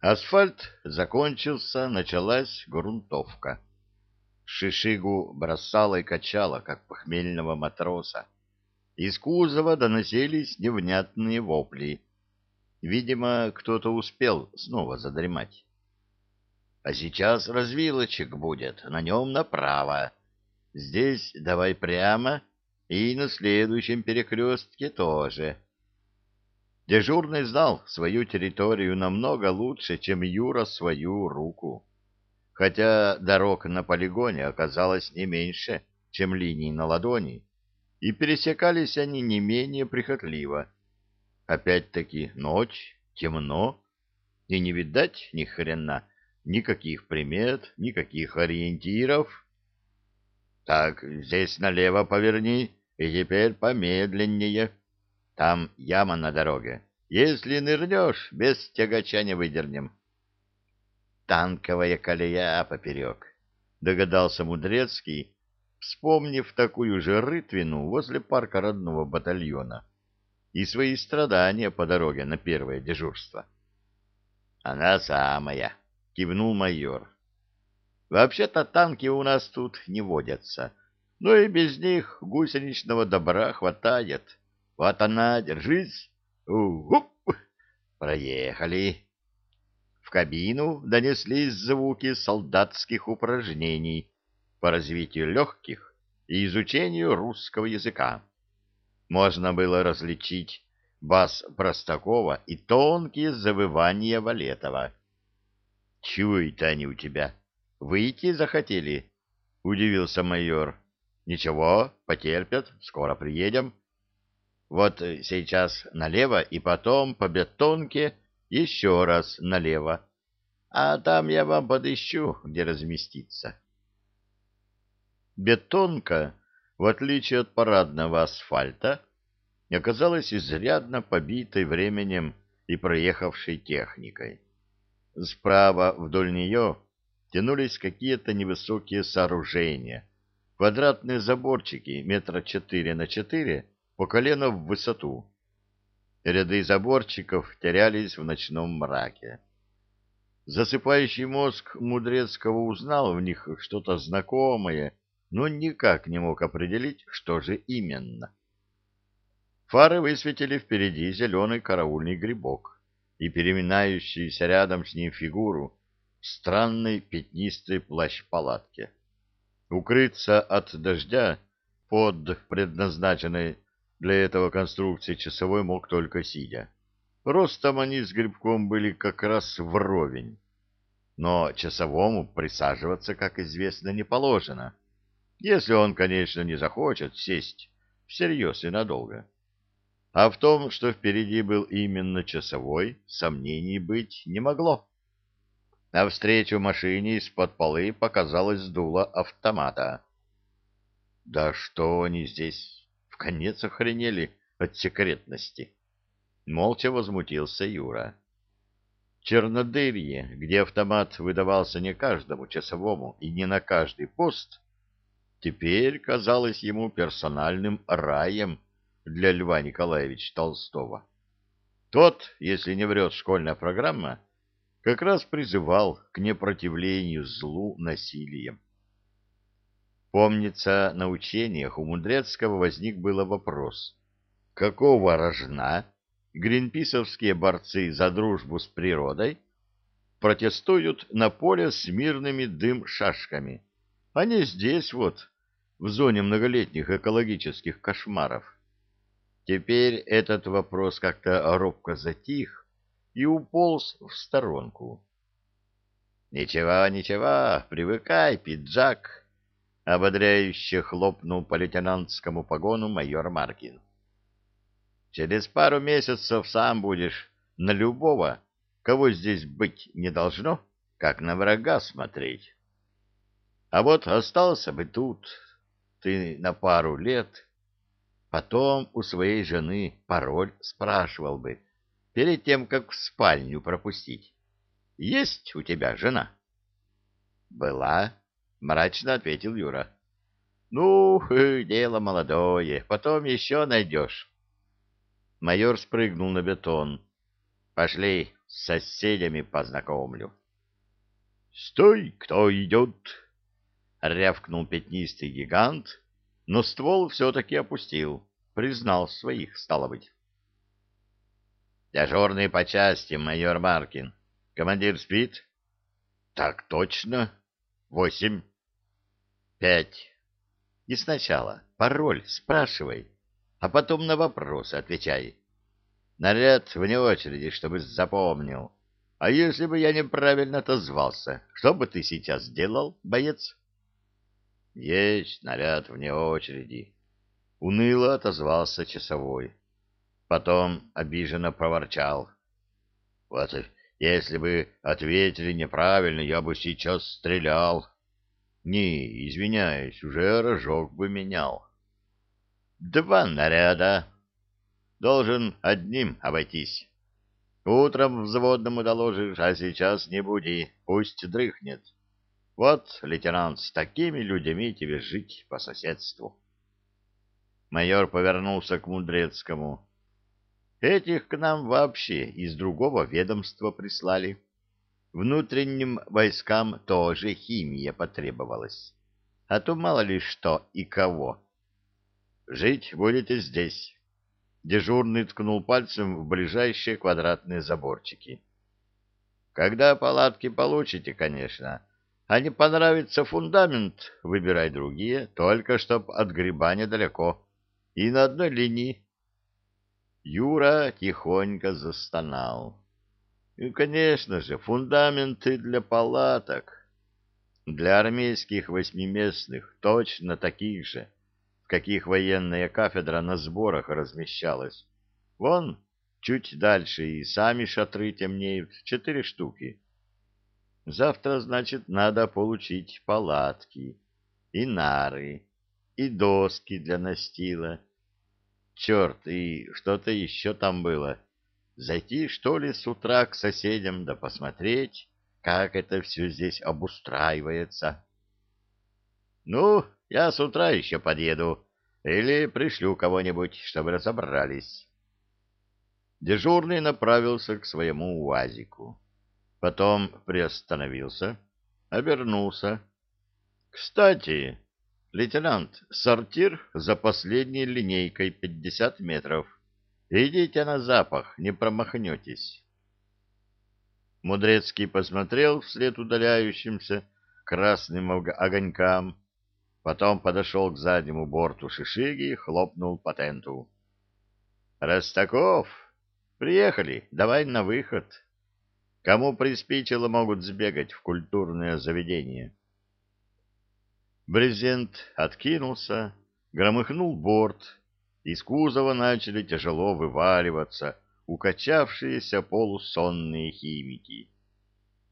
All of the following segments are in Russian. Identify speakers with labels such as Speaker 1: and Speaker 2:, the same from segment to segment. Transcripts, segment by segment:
Speaker 1: Асфальт закончился, началась грунтовка. Шишигу бросало и качало, как похмельного матроса. Из кузова доносились невнятные вопли. Видимо, кто-то успел снова задремать. А сейчас развилочек будет, на нем направо. Здесь давай прямо, и на следующем перекрестке тоже. Дежурный знал свою территорию намного лучше, чем Юра свою руку. Хотя дорог на полигоне оказалось не меньше, чем линий на ладони, и пересекались они не менее прихотливо. Опять-таки ночь, темно, и не видать ни хрена, никаких примет, никаких ориентиров. «Так, здесь налево поверни, и теперь помедленнее», там яма на дороге. Если нырнешь, без тягача не выдернем. Танковая колея поперек, догадался Мудрецкий, вспомнив такую же рытвину возле парка родного батальона и свои страдания по дороге на первое дежурство. «Она самая», — кивнул майор. «Вообще-то танки у нас тут не водятся, но и без них гусеничного добра хватает. Вот она, держись. Угуп! Проехали. В кабину донеслись звуки солдатских упражнений по развитию легких и изучению русского языка. Можно было различить бас Простакова и тонкие завывания Валетова. — Чего это они у тебя? Выйти захотели? — удивился майор. — Ничего, потерпят, скоро приедем. Вот э, сейчас налево и потом по бетонке еще раз налево. А там я вам подыщу, где разместиться. Бетонка, в отличие от парадного асфальта, оказалась изрядно побитой временем и проехавшей техникой. Справа вдоль нее тянулись какие-то невысокие сооружения, квадратные заборчики метра четыре на четыре по колено в высоту. Ряды заборчиков терялись в ночном мраке. Засыпающий мозг Мудрецкого узнал в них что-то знакомое, но никак не мог определить, что же именно. Фары высветили впереди зеленый караульный грибок и переминающуюся рядом с ним фигуру в странной пятнистой плащ-палатке. Укрыться от дождя под предназначенной для этого конструкции часовой мог только сидя. Ростом они с грибком были как раз вровень. Но часовому присаживаться, как известно, не положено. Если он, конечно, не захочет сесть всерьез и надолго. А в том, что впереди был именно часовой, сомнений быть не могло. Навстречу машине из-под полы показалось дуло автомата. «Да что они здесь конец охренели от секретности. Молча возмутился Юра. Чернодырье, где автомат выдавался не каждому часовому и не на каждый пост, теперь казалось ему персональным раем для Льва Николаевича Толстого. Тот, если не врет школьная программа, как раз призывал к непротивлению злу насилием. Помнится, на учениях у Мудрецкого возник был вопрос, какого рожна гринписовские борцы за дружбу с природой протестуют на поле с мирными дым-шашками, а здесь вот, в зоне многолетних экологических кошмаров. Теперь этот вопрос как-то робко затих и уполз в сторонку. «Ничего, ничего, привыкай, пиджак!» ободряюще хлопнул по лейтенантскому погону майор Маркин. Через пару месяцев сам будешь на любого, кого здесь быть не должно, как на врага смотреть. А вот остался бы тут ты на пару лет, потом у своей жены пароль спрашивал бы, перед тем, как в спальню пропустить. Есть у тебя жена? Была. — мрачно ответил Юра. «Ну, дело молодое, потом еще найдешь». Майор спрыгнул на бетон. «Пошли, с соседями познакомлю». «Стой, кто идет!» — рявкнул пятнистый гигант, но ствол все-таки опустил, признал своих, стало быть. «Дежурный по части, майор Маркин. Командир спит?» «Так точно. Восемь». Пять. И сначала пароль спрашивай, а потом на вопросы отвечай. Наряд вне очереди, чтобы запомнил. А если бы я неправильно отозвался, что бы ты сейчас сделал, боец? Есть наряд вне очереди. Уныло отозвался часовой. Потом обиженно проворчал. Вот если бы ответили неправильно, я бы сейчас стрелял. Не, извиняюсь, уже рожок бы менял. Два наряда. Должен одним обойтись. Утром взводному доложишь, а сейчас не буди, пусть дрыхнет. Вот, лейтенант, с такими людьми тебе жить по соседству. Майор повернулся к Мудрецкому. Этих к нам вообще из другого ведомства прислали. Внутренним войскам тоже химия потребовалась. А то мало ли что и кого. «Жить будете здесь». Дежурный ткнул пальцем в ближайшие квадратные заборчики. «Когда палатки получите, конечно. А не понравится фундамент, выбирай другие, только чтоб от гриба недалеко. И на одной линии». Юра тихонько застонал. И, конечно же, фундаменты для палаток, для армейских восьмиместных, точно таких же, в каких военная кафедра на сборах размещалась. Вон, чуть дальше и сами шатры темнеют, четыре штуки. Завтра, значит, надо получить палатки и нары, и доски для настила. Черт, и что-то еще там было. — Зайти, что ли, с утра к соседям да посмотреть, как это все здесь обустраивается. Ну, я с утра еще подъеду или пришлю кого-нибудь, чтобы разобрались. Дежурный направился к своему УАЗику. Потом приостановился, обернулся. «Кстати, лейтенант, сортир за последней линейкой 50 метров». Идите на запах, не промахнетесь. Мудрецкий посмотрел вслед удаляющимся красным огонькам, потом подошел к заднему борту Шишиги и хлопнул по тенту. «Ростаков, приехали, давай на выход. Кому приспичило, могут сбегать в культурное заведение». Брезент откинулся, громыхнул борт, из кузова начали тяжело вываливаться укачавшиеся полусонные химики.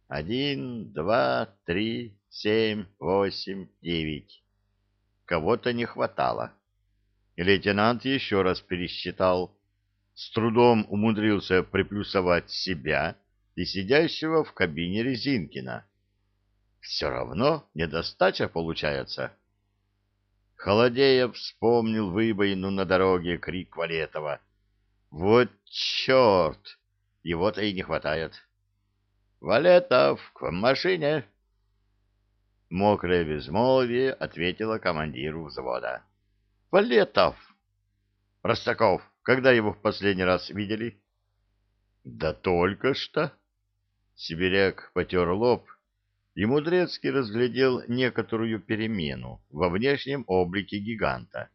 Speaker 1: Один, два, три, семь, восемь, девять. Кого-то не хватало. Лейтенант еще раз пересчитал. С трудом умудрился приплюсовать себя и сидящего в кабине Резинкина. Все равно недостача получается. Холодея вспомнил выбоину на дороге крик Валетова. «Вот черт! Его-то и не хватает!» «Валетов, к вам машине!» Мокрое безмолвие ответило командиру взвода. «Валетов!» «Простаков, когда его в последний раз видели?» «Да только что!» Сибиряк потер лоб и Мудрецкий разглядел некоторую перемену во внешнем облике гиганта.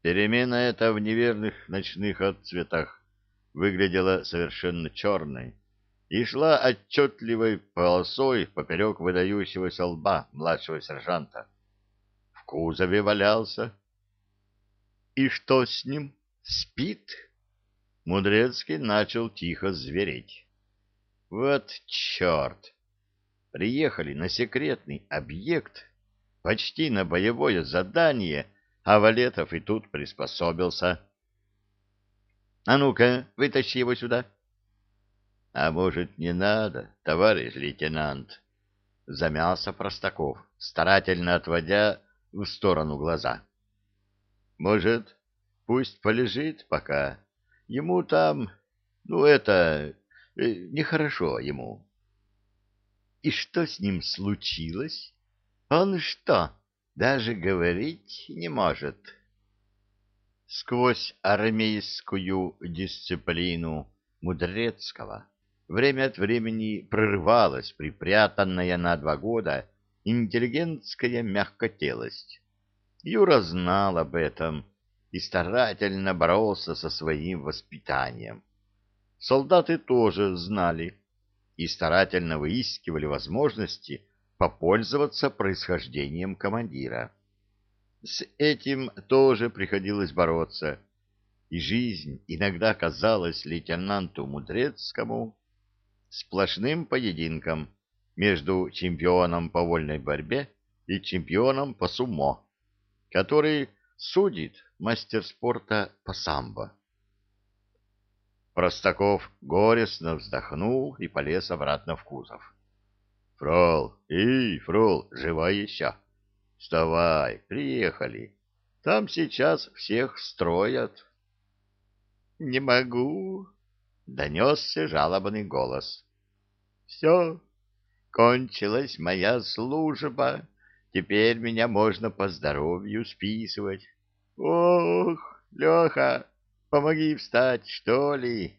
Speaker 1: Перемена эта в неверных ночных отцветах выглядела совершенно черной и шла отчетливой полосой поперек выдающегося лба младшего сержанта. В кузове валялся. — И что с ним? Спит? Мудрецкий начал тихо звереть. — Вот черт! приехали на секретный объект, почти на боевое задание, а Валетов и тут приспособился. — А ну-ка, вытащи его сюда. — А может, не надо, товарищ лейтенант? — замялся Простаков, старательно отводя в сторону глаза. — Может, пусть полежит пока? Ему там... Ну, это... Э, нехорошо ему. И что с ним случилось? Он что, даже говорить не может? Сквозь армейскую дисциплину Мудрецкого время от времени прорывалась припрятанная на два года интеллигентская мягкотелость. Юра знал об этом и старательно боролся со своим воспитанием. Солдаты тоже знали, и старательно выискивали возможности попользоваться происхождением командира. С этим тоже приходилось бороться, и жизнь иногда казалась лейтенанту Мудрецкому сплошным поединком между чемпионом по вольной борьбе и чемпионом по сумо, который судит мастер спорта по самбо. Простаков горестно вздохнул и полез обратно в кузов. — Фрол, эй, Фрол, жива еще? — Вставай, приехали. Там сейчас всех строят. — Не могу, — донесся жалобный голос. — Все, кончилась моя служба. Теперь меня можно по здоровью списывать. — Ох, Леха! Помоги встать, что ли!